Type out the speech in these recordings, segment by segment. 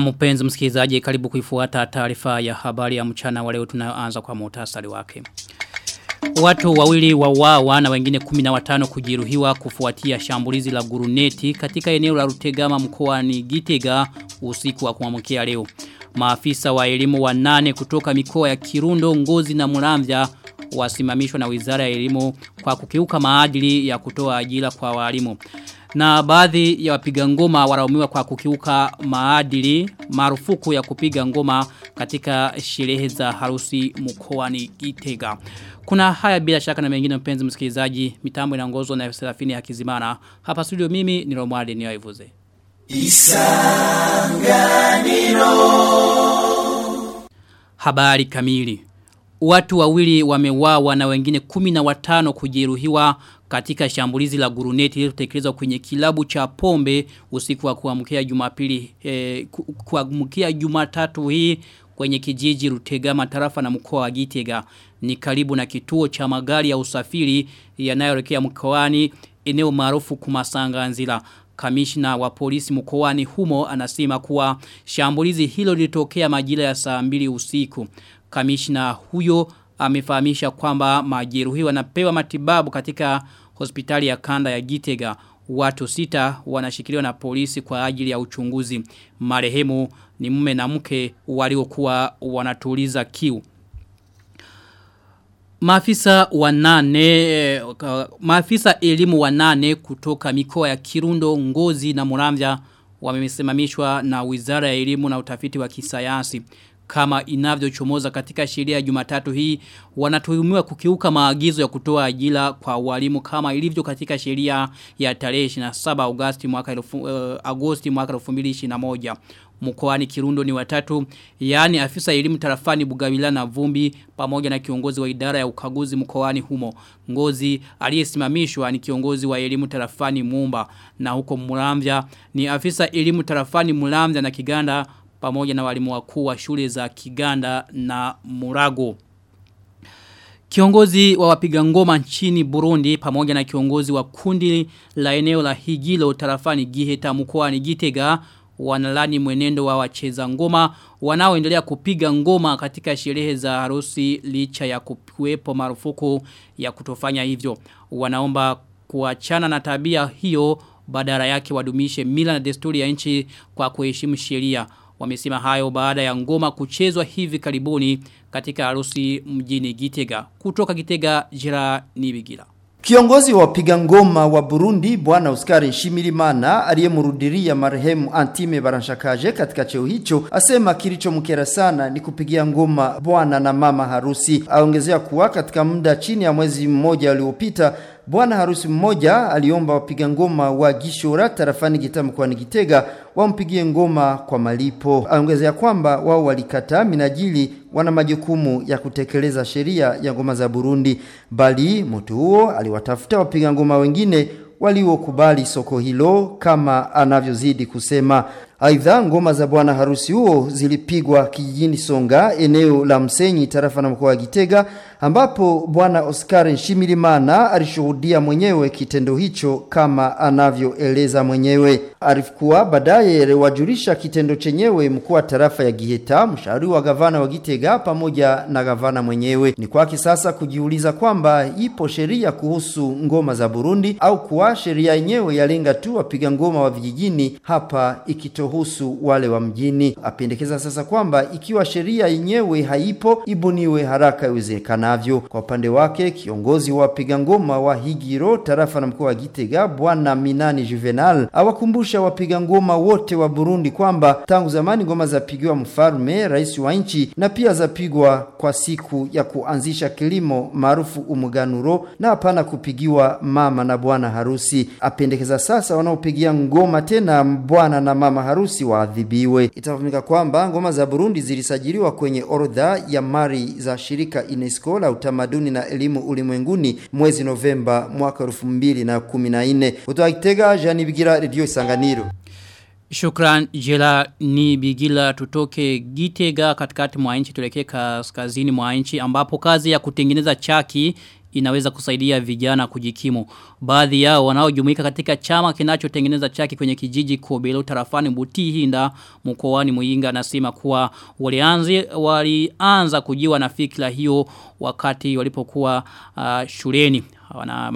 Mpenzi msikilizaji karibu kuifuata taarifa ya habari ya mchana wa leo tunaanza kwa muhtasari wake. Watu wawili wa wawa na wengine 15 kujeruhiwa kufuatia shambulizi la guruneti katika eneo la Rutegama mkoani Gitega usiku wa kuamkia leo. Maafisa wa elimu wanane kutoka mikoa ya Kirundo, Ngozi na Muramvya wasimamishwa na Wizara ya Elimu kwa kukiuka maadili ya kutoa ajira kwa walimu. Na baadhi ya wapiga ngoma waraumiwa kwa kukiuka maadili marufuku ya kupiga ngoma katika sherehe za harusi mkoani Gitega. Kuna haya bila shaka na mengine mpenzi msikilizaji, mitambo inaongozwa na Serafini Hakizimana. Hapa studio mimi ni Romwadi Niyoivuze. Isanganiro Habari kamili Watu wawili wamewawa na wengine kumi na watano kujeruhiwa katika shambulizi la guruneti lililotekelezwa kwenye kilabu cha pombe usiku wa kuamkia Jumapili eh, kuamkia Jumatatu hii kwenye kijiji Rutegama tarafa na mkoa wa Gitega. Ni karibu na kituo cha magari ya usafiri yanayoelekea mkoani eneo maarufu Kumasanga Nzila. Kamishna wa polisi mkoani humo anasema kuwa shambulizi hilo lilitokea majira ya saa mbili usiku. Kamishna huyo amefahamisha kwamba majeruhi wanapewa matibabu katika hospitali ya kanda ya Gitega. Watu sita wanashikiliwa na polisi kwa ajili ya uchunguzi. Marehemu ni mume na mke waliokuwa wanatuliza kiu. Maafisa wanane, maafisa elimu wanane kutoka mikoa ya Kirundo, Ngozi na Muramvya wamesimamishwa na Wizara ya Elimu na Utafiti wa Kisayansi kama inavyochomoza katika sheria ya Jumatatu hii wanatuhumiwa kukiuka maagizo ya kutoa ajira kwa walimu kama ilivyo katika sheria ya tarehe 27 Agosti mwaka uh, Agosti mwaka 2021 mkoani Kirundo ni watatu yani afisa elimu tarafani Bugawila na Vumbi pamoja na kiongozi wa idara ya ukaguzi mkoani humo. Ngozi aliyesimamishwa ni kiongozi wa elimu tarafani Mumba na huko Muramvya ni afisa elimu tarafani Muramvya na Kiganda pamoja na walimu wakuu wa shule za Kiganda na Murago. Kiongozi wa wapiga ngoma nchini Burundi pamoja na kiongozi wa kundi la eneo la Higilo tarafani Giheta mkoani Gitega wanalani mwenendo wa wacheza ngoma wanaoendelea kupiga ngoma katika sherehe za harusi licha ya kuwepo marufuku ya kutofanya hivyo. Wanaomba kuachana na tabia hiyo badala yake wadumishe mila na desturi ya nchi kwa kuheshimu sheria. Wamesema hayo baada ya ngoma kuchezwa hivi karibuni katika harusi mjini Gitega. Kutoka Gitega jira Nibigila. Kiongozi wa piga ngoma wa Burundi bwana Oscar Nshimirimana aliyemrudiria marehemu Antime Baranshakaje katika cheo hicho asema kilichomkera sana ni kupigia ngoma bwana na mama harusi. Aongezea kuwa katika muda chini ya mwezi mmoja uliopita Bwana harusi mmoja aliomba wapiga ngoma wa Gishora tarafani Gitama mkoani Gitega wampigie ngoma kwa malipo. Aongezea kwamba wao walikataa minajili wana majukumu ya kutekeleza sheria ya ngoma za Burundi, bali mtu huo aliwatafuta wapiga ngoma wengine waliokubali soko hilo kama anavyozidi kusema. Aidha, ngoma za bwana harusi huo zilipigwa kijijini Songa, eneo la Msenyi, tarafa na mkoa wa Gitega, ambapo bwana Oscar Nshimilimana alishuhudia mwenyewe kitendo hicho kama anavyoeleza mwenyewe. Alikuwa baadaye wajulisha kitendo chenyewe mkuu tarafa ya Giheta, mshauri wa gavana wa Gitega pamoja na gavana mwenyewe. Ni kwake sasa kujiuliza kwamba ipo sheria kuhusu ngoma za Burundi au kuwa sheria yenyewe yalenga tu wapiga ngoma wa vijijini hapa ikito husu wale wa mjini. Apendekeza sasa kwamba ikiwa sheria yenyewe haipo ibuniwe haraka iwezekanavyo. Kwa upande wake, kiongozi wa wapiga ngoma wa Higiro tarafa na mkoa wa Gitega bwana Minani Juvenal awakumbusha wapiga ngoma wote wa Burundi kwamba tangu zamani ngoma zapigiwa mfalme, rais wa nchi na pia zapigwa kwa siku ya kuanzisha kilimo maarufu umuganuro na hapana kupigiwa mama na bwana harusi. Apendekeza sasa wanaopigia ngoma tena bwana na mama harusi harusi waadhibiwe. Itafahamika kwamba ngoma za Burundi zilisajiliwa kwenye orodha ya mali za shirika UNESCO la utamaduni na elimu ulimwenguni mwezi Novemba mwaka 2014. Utoa Kitega, Jean Bigira, Radio Isanganiro. Shukran jela ni bigila tutoke Gitega katikati mwa nchi tulekee kaskazini mwa nchi ambapo kazi ya kutengeneza chaki inaweza kusaidia vijana kujikimu. Baadhi yao wanaojumuika katika chama kinachotengeneza chaki kwenye kijiji Kobelo tarafani Butihinda mkoani Muyinga nasema kuwa walianzi walianza kujiwa na fikra hiyo wakati walipokuwa uh, shuleni. Wana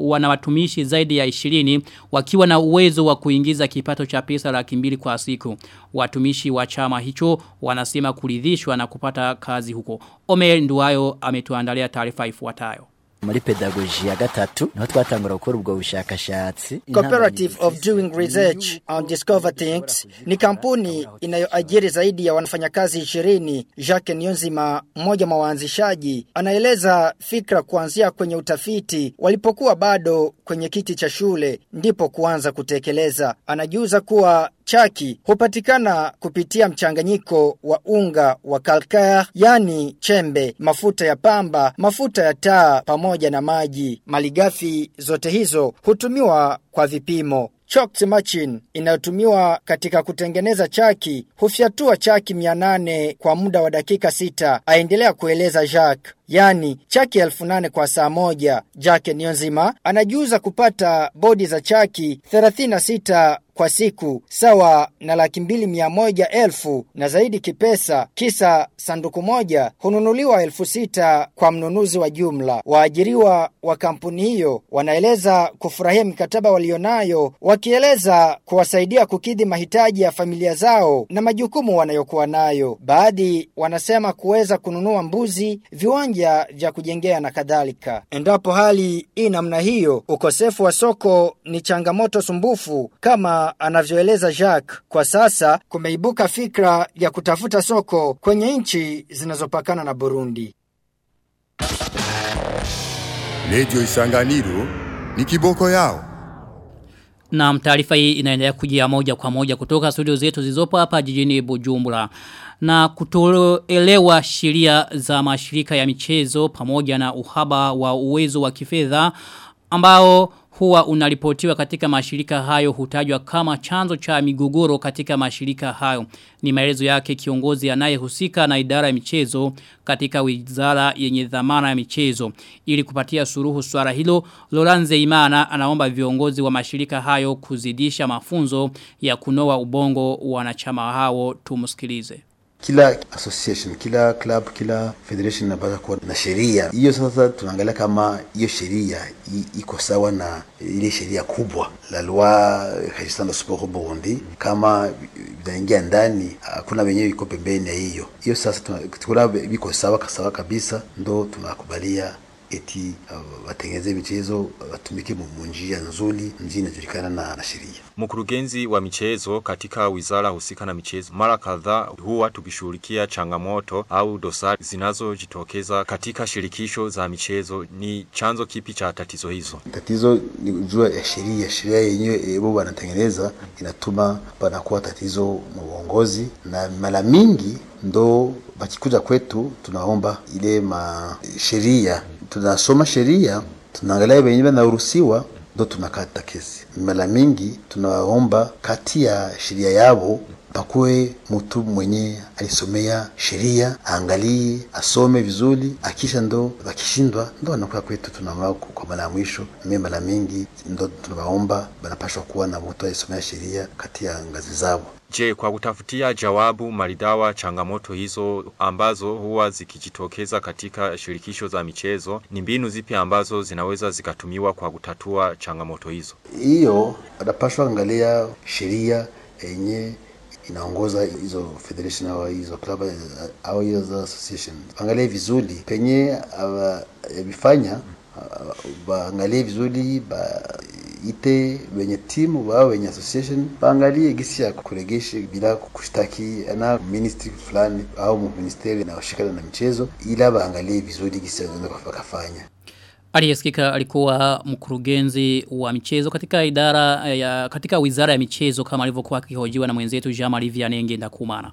wana watumishi zaidi ya 20 wakiwa na uwezo wa kuingiza kipato cha pesa laki mbili kwa siku. Watumishi wa chama hicho wanasema kuridhishwa na kupata kazi huko. Omer Nduwayo ametuandalia taarifa ifuatayo muri pedagogy ya gatatu niho twatangura gukora ubwo bushakashatsi Cooperative of Doing Research and Discover Things ni kampuni inayoajiri zaidi ya wanafanyakazi 20. Jacques Nyonzima, mmoja wa waanzishaji, anaeleza fikra kuanzia kwenye utafiti walipokuwa bado kwenye kiti cha shule ndipo kuanza kutekeleza. Anajuza kuwa chaki hupatikana kupitia mchanganyiko wa unga wa kalkar, yani chembe, mafuta ya pamba, mafuta ya taa pamoja na maji. Maligafi zote hizo hutumiwa kwa vipimo. Chalk machine inayotumiwa katika kutengeneza chaki hufyatua chaki 800 kwa muda wa dakika sita. Aendelea kueleza Jacques. Yani chaki elfu nane kwa saa moja. Jacques Nionzima anajuza kupata bodi za chaki 36 kwa siku sawa na laki mbili mia moja elfu na zaidi kipesa kisa sanduku moja hununuliwa elfu sita kwa mnunuzi wa jumla. Waajiriwa wa kampuni hiyo wanaeleza kufurahia mikataba walionayo wakieleza kuwasaidia kukidhi mahitaji ya familia zao na majukumu wanayokuwa nayo. Baadhi wanasema kuweza kununua mbuzi, viwanja vya kujengea na kadhalika. Endapo hali hii namna hiyo, ukosefu wa soko ni changamoto sumbufu kama anavyoeleza Jacques. Kwa sasa kumeibuka fikra ya kutafuta soko kwenye nchi zinazopakana na Burundi. Redio Isanganiro ni kiboko yao. Na taarifa hii inaendelea kujia moja kwa moja kutoka studio zetu zilizopo hapa jijini Bujumbura. Na kutoelewa sheria za mashirika ya michezo pamoja na uhaba wa uwezo wa kifedha ambao huwa unaripotiwa katika mashirika hayo hutajwa kama chanzo cha migogoro katika mashirika hayo. Ni maelezo yake kiongozi anayehusika na idara ya michezo katika wizara yenye dhamana ya michezo. Ili kupatia suruhu swala hilo, Loranze Imana anaomba viongozi wa mashirika hayo kuzidisha mafunzo ya kunoa ubongo wanachama hao tumusikilize kila association kila club kila federation inapaswa kuwa na sheria. Hiyo sasa tunaangalia kama hiyo sheria iko sawa na ile sheria kubwa. La loi régissant sport au Burundi. Kama vinaingia ndani hakuna wenyewe iko pembeni ya hiyo. Hiyo sasa tunakula viko sawa sawa kabisa. Ndo tunakubalia eti uh, watengeze michezo watumike mu njia nzuri njia inajulikana na, na sheria. Mkurugenzi wa michezo katika wizara husika na michezo mara kadhaa huwa tukishughulikia changamoto au dosari zinazojitokeza katika shirikisho za michezo. Ni chanzo kipi cha tatizo hizo? Tatizo ni jua ya sheria, sheria yenyewe ebo wanatengeneza inatuma panakuwa tatizo na uongozi, na mara mingi ndo bakikuja kwetu tunaomba ile ma sheria tunasoma sheria tunaangalia wenyewe wanaruhusiwa ndo tunakata kesi. Mara mingi tunawaomba kati ya sheria yao pakuwe mtu mwenye alisomea sheria aangalie asome vizuri, akisha ndo wakishindwa ndo anakuwa kwetu, tunamao kwa mara ya mwisho. Mimi mara mingi ndo tunawaomba wanapashwa kuwa na mtu alisomea sheria kati ya ngazi zao. Je, kwa kutafutia jawabu maridawa changamoto hizo ambazo huwa zikijitokeza katika shirikisho za michezo, ni mbinu zipi ambazo zinaweza zikatumiwa kwa kutatua changamoto hizo? Hiyo wanapashwa angalia sheria yenye inaongoza hizo federation au hizo club au hizo association, angalie vizuri. Penye vifanya baangalie vizuri ba ite wenye timu wao wenye association. Baangalie gisi ya kuregesha bila kushtaki na ministry fulani au ministeri inayoshikana na michezo, ila baangalie vizuri gisi ya kufanya. Aliyesikika alikuwa mkurugenzi wa michezo katika idara ya katika wizara ya michezo kama alivyokuwa akihojiwa na mwenzetu Jean-Marie Vianenge Ndakumana.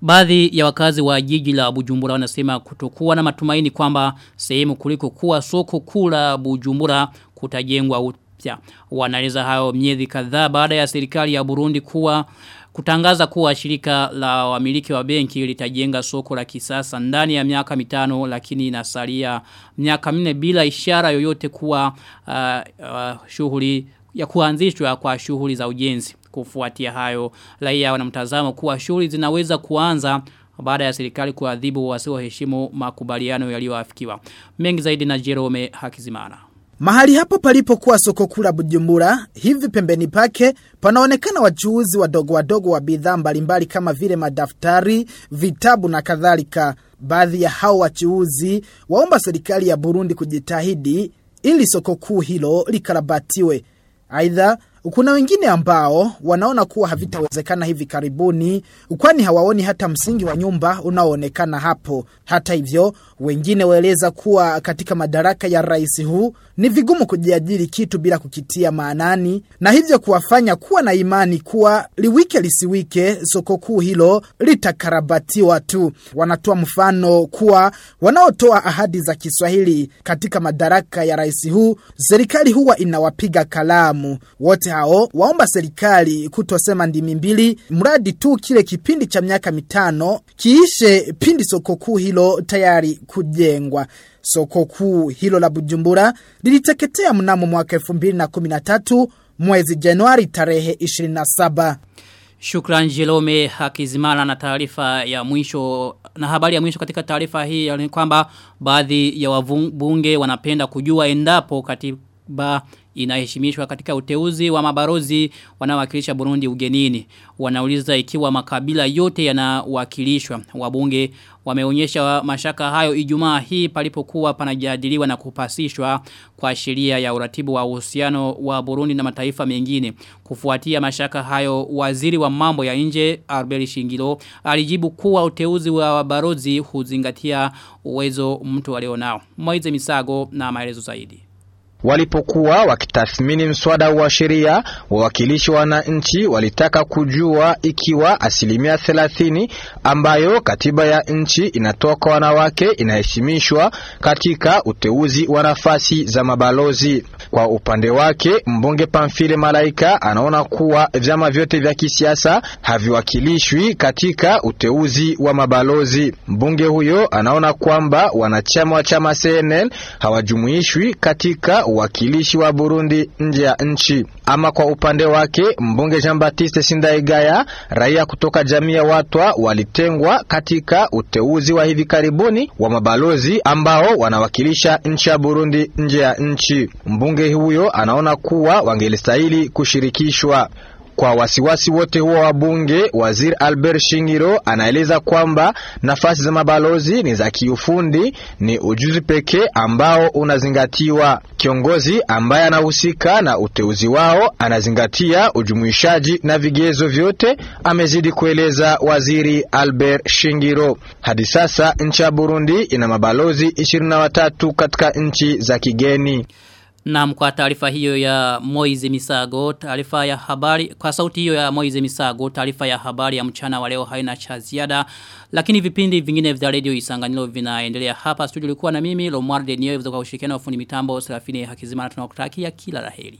Baadhi ya wakazi wa jiji la Bujumbura wanasema kutokuwa na matumaini kwamba sehemu kuliko kuwa soko kula Bujumbura kutajengwa upya. Wanaeleza hayo miezi kadhaa baada ya serikali ya Burundi kuwa kutangaza kuwa shirika la wamiliki wa benki litajenga soko la kisasa ndani ya miaka mitano lakini inasalia miaka minne bila ishara yoyote kuwa uh, uh, shughuli ya kuanzishwa kwa shughuli za ujenzi. Kufuatia hayo raia wanamtazamo kuwa shughuli zinaweza kuanza baada ya serikali kuadhibu wasioheshimu makubaliano yaliyoafikiwa. Mengi zaidi na Jerome Hakizimana Mahali hapo palipokuwa soko kula Bujumbura, hivi pembeni pake panaonekana wachuuzi wadogo wadogo wa bidhaa mbalimbali kama vile madaftari, vitabu na kadhalika. Baadhi ya hao wachuuzi waomba serikali ya Burundi kujitahidi ili soko kuu hilo likarabatiwe. Aidha, kuna wengine ambao wanaona kuwa havitawezekana hivi karibuni kwani hawaoni hata msingi wa nyumba unaoonekana hapo. Hata hivyo, wengine waeleza kuwa katika madaraka ya rais huu ni vigumu kujiajiri kitu bila kukitia maanani na hivyo kuwafanya kuwa na imani kuwa liwike lisiwike soko kuu hilo litakarabatiwa tu. Wanatoa mfano kuwa wanaotoa ahadi za Kiswahili katika madaraka ya rais huu, serikali huwa inawapiga kalamu. Wote hao waomba serikali kutosema ndimi mbili mradi tu kile kipindi cha miaka mitano kiishe pindi soko kuu hilo tayari kujengwa. Soko kuu hilo la Bujumbura liliteketea mnamo mwaka 2013 mwezi Januari tarehe 27. Shukran Jelome Hakizimana na taarifa ya mwisho na habari ya mwisho katika taarifa hii ni kwamba baadhi ya wabunge wanapenda kujua endapo katiba inaheshimishwa katika uteuzi wa mabarozi wanawakilisha Burundi ugenini. Wanauliza ikiwa makabila yote yanawakilishwa. Wabunge wameonyesha mashaka hayo Ijumaa hii palipokuwa panajadiliwa na kupasishwa kwa sheria ya uratibu wa uhusiano wa Burundi na mataifa mengine. Kufuatia mashaka hayo waziri wa mambo ya nje Albert Shingiro alijibu kuwa uteuzi wa barozi huzingatia uwezo mtu alionao. Moize Misago na maelezo zaidi. Walipokuwa wakitathmini mswada wa sheria, wawakilishi wa wananchi walitaka kujua ikiwa asilimia thelathini ambayo katiba ya nchi inatoa kwa wanawake inaheshimishwa katika uteuzi wa nafasi za mabalozi. Kwa upande wake, mbunge Pamfile Malaika anaona kuwa vyama vyote vya kisiasa haviwakilishwi katika uteuzi wa mabalozi. Mbunge huyo anaona kwamba wanachama wa chama CNL hawajumuishwi katika uwakilishi wa Burundi nje ya nchi. Ama kwa upande wake mbunge Jean Baptiste Sindaigaya, raia kutoka jamii ya Watwa walitengwa katika uteuzi wa hivi karibuni wa mabalozi ambao wanawakilisha nchi ya Burundi nje ya nchi. Mbunge huyo anaona kuwa wangelistahili kushirikishwa. Kwa wasiwasi wote huo wa bunge, waziri Albert Shingiro anaeleza kwamba nafasi za mabalozi ni za kiufundi, ni ujuzi pekee ambao unazingatiwa. Kiongozi ambaye anahusika na uteuzi wao anazingatia ujumuishaji na vigezo vyote, amezidi kueleza waziri Albert Shingiro. Hadi sasa nchi ya Burundi ina mabalozi 23 katika nchi za kigeni. Na kwa taarifa hiyo ya Moize Misago, taarifa ya habari, kwa sauti hiyo ya Moize Misago, taarifa ya habari ya mchana wa leo haina cha ziada. Lakini vipindi vingine vya radio isanganilo vinaendelea hapa. Studio ilikuwa na mimi, Lomar Denio, kwa ushirikiano wa fundi mitambo, Serafine Hakizimana tunakutakia kila la heri.